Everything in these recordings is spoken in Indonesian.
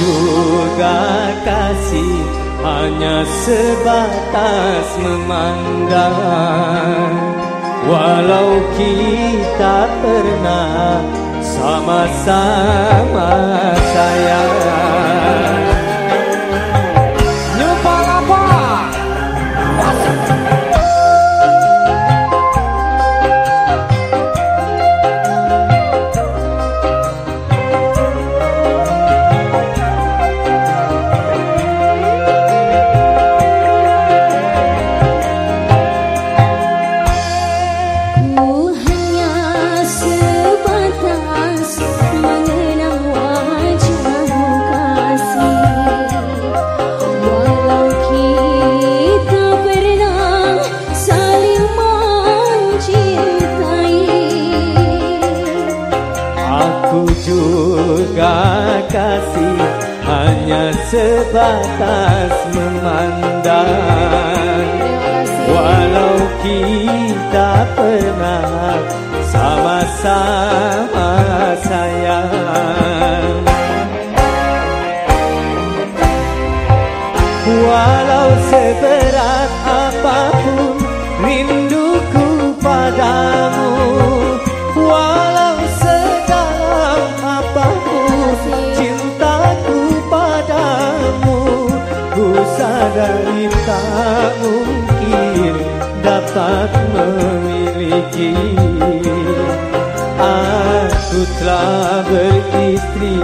juga kasih hanya sebatas memandang. Walau kita pernah sama-sama sayang hanya sebatas memandang. Walau kita pernah sama-sama sayang. Walau seberat apa pun rinduku padamu ku sadari tak mungkin dapat memiliki. Aku telah beristri.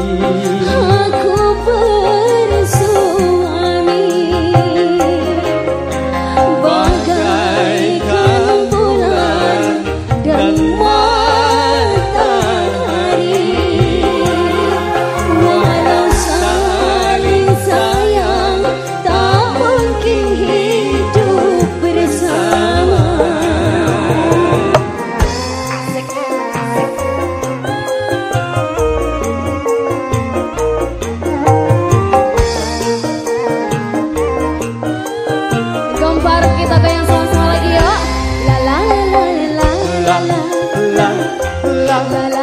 Aku Cinta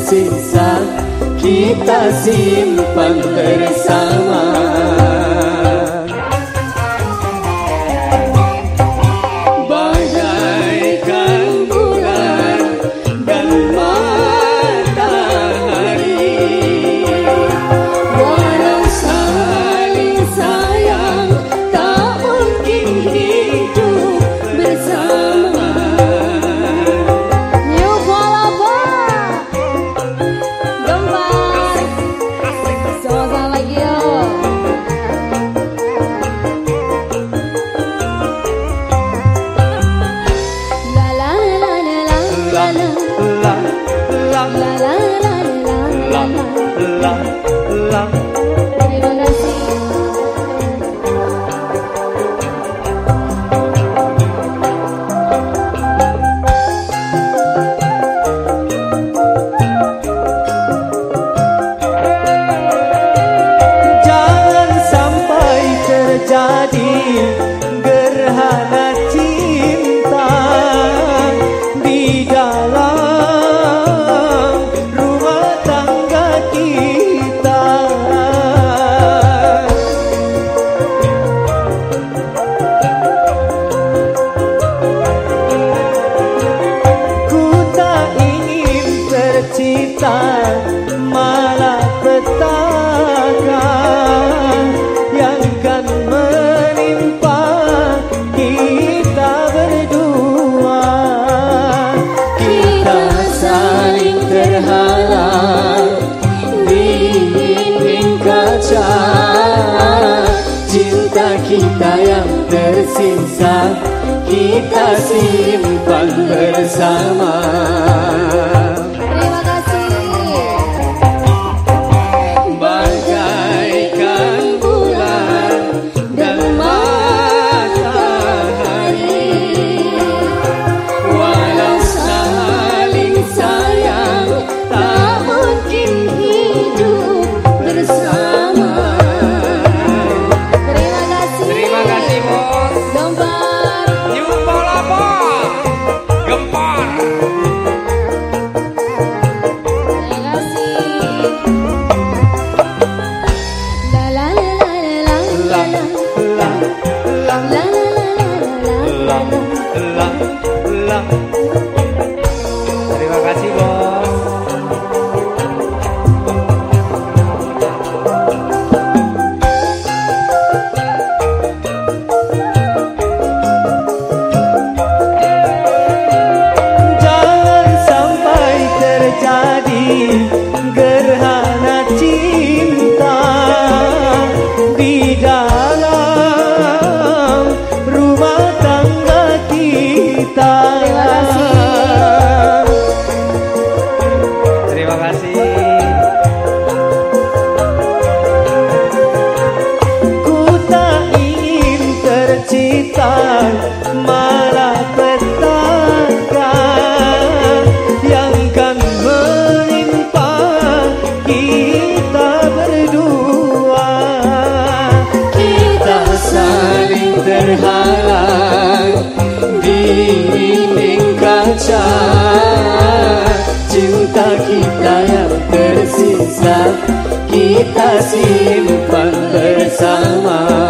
tersisa Kita simpan bersama Taseem पंगर समा kita simpan bersama Gempar terima kasih banyak terima semuanya